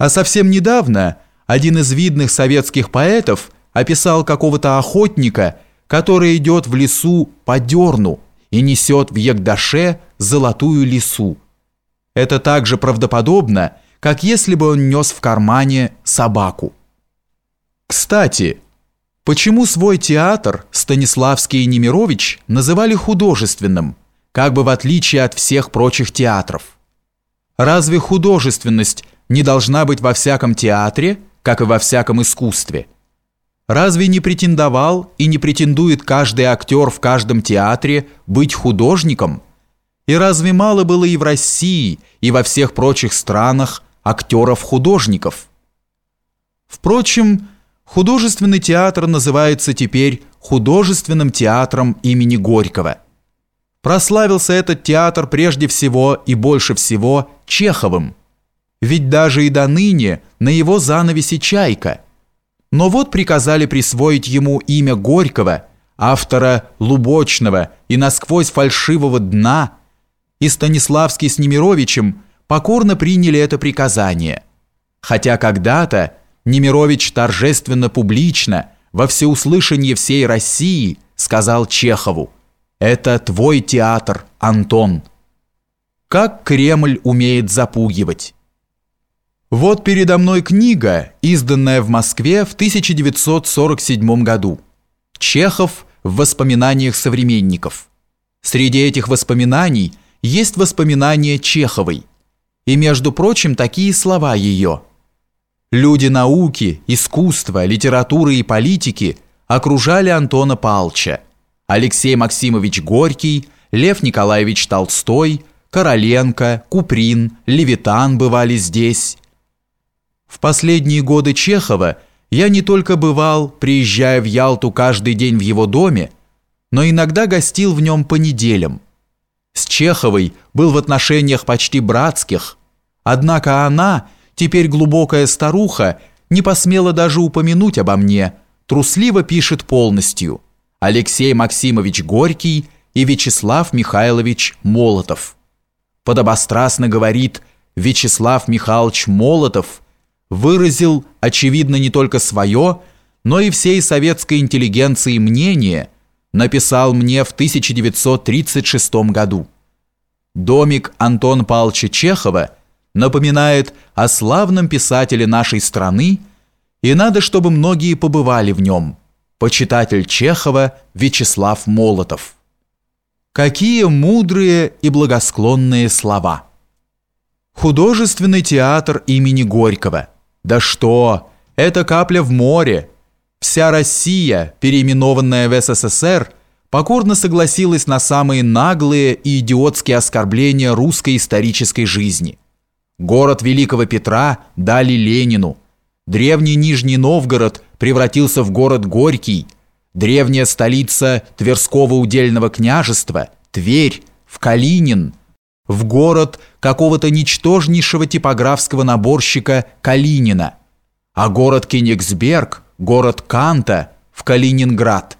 А совсем недавно один из видных советских поэтов описал какого-то охотника, который идет в лесу по дерну и несет в Ягдаше золотую лису. Это так же правдоподобно, как если бы он нес в кармане собаку. Кстати, почему свой театр Станиславский и Немирович называли художественным, как бы в отличие от всех прочих театров? Разве художественность не должна быть во всяком театре, как и во всяком искусстве? Разве не претендовал и не претендует каждый актер в каждом театре быть художником? И разве мало было и в России, и во всех прочих странах актеров-художников? Впрочем, художественный театр называется теперь художественным театром имени Горького. Прославился этот театр прежде всего и больше всего Чеховым – ведь даже и до ныне на его занавесе чайка. Но вот приказали присвоить ему имя Горького, автора лубочного и насквозь фальшивого дна, и Станиславский с Немировичем покорно приняли это приказание. Хотя когда-то Немирович торжественно публично во всеуслышание всей России сказал Чехову «Это твой театр, Антон». Как Кремль умеет запугивать. Вот передо мной книга, изданная в Москве в 1947 году. Чехов в воспоминаниях современников. Среди этих воспоминаний есть воспоминания Чеховой. И, между прочим, такие слова ее. Люди науки, искусства, литературы и политики окружали Антона Палча. Алексей Максимович Горький, Лев Николаевич Толстой, Короленко, Куприн, Левитан бывали здесь, в последние годы Чехова я не только бывал, приезжая в Ялту каждый день в его доме, но иногда гостил в нем по неделям. С Чеховой был в отношениях почти братских, однако она, теперь глубокая старуха, не посмела даже упомянуть обо мне, трусливо пишет полностью Алексей Максимович Горький и Вячеслав Михайлович Молотов. Подобострастно говорит Вячеслав Михайлович Молотов – выразил, очевидно, не только свое, но и всей советской интеллигенции мнение, написал мне в 1936 году. Домик Антон Павловича Чехова напоминает о славном писателе нашей страны, и надо, чтобы многие побывали в нем. Почитатель Чехова Вячеслав Молотов. Какие мудрые и благосклонные слова! Художественный театр имени Горького – да что, это капля в море. Вся Россия, переименованная в СССР, покорно согласилась на самые наглые и идиотские оскорбления русской исторической жизни. Город Великого Петра дали Ленину. Древний Нижний Новгород превратился в город Горький. Древняя столица Тверского удельного княжества, Тверь, в Калинин – в город какого-то ничтожнейшего типографского наборщика Калинина, а город Кенигсберг, город Канта, в Калининград.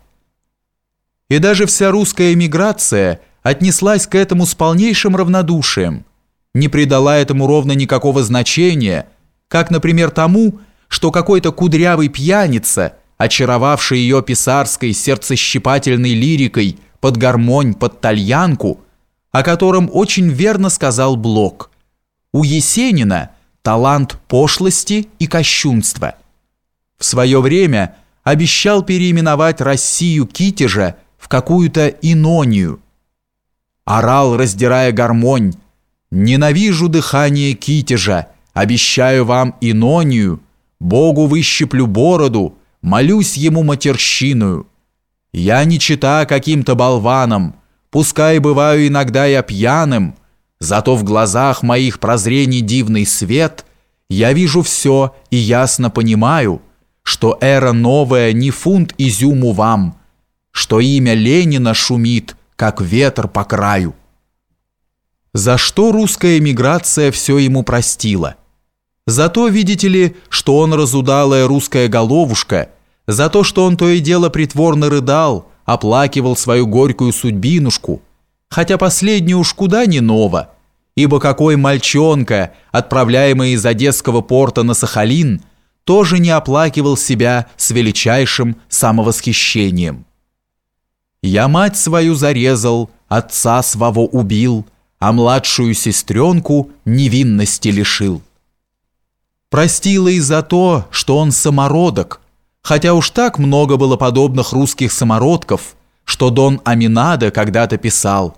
И даже вся русская эмиграция отнеслась к этому с полнейшим равнодушием, не придала этому ровно никакого значения, как, например, тому, что какой-то кудрявый пьяница, очаровавший ее писарской сердцещипательной лирикой под гармонь, под тальянку – о котором очень верно сказал Блок. У Есенина талант пошлости и кощунства. В свое время обещал переименовать Россию Китежа в какую-то инонию. Орал, раздирая гармонь, «Ненавижу дыхание Китежа, обещаю вам инонию, Богу выщиплю бороду, молюсь ему матерщиную. Я не чита каким-то болванам, Пускай бываю иногда я пьяным, зато в глазах моих прозрений дивный свет, я вижу все и ясно понимаю, что эра новая не фунт изюму вам, что имя Ленина шумит, как ветер по краю. За что русская эмиграция все ему простила? За то, видите ли, что он разудалая русская головушка, за то, что он то и дело притворно рыдал, оплакивал свою горькую судьбинушку, хотя последнюю уж куда не ново, ибо какой мальчонка, отправляемый из Одесского порта на Сахалин, тоже не оплакивал себя с величайшим самовосхищением. «Я мать свою зарезал, отца своего убил, а младшую сестренку невинности лишил». Простила и за то, что он самородок, хотя уж так много было подобных русских самородков, что Дон Аминадо когда-то писал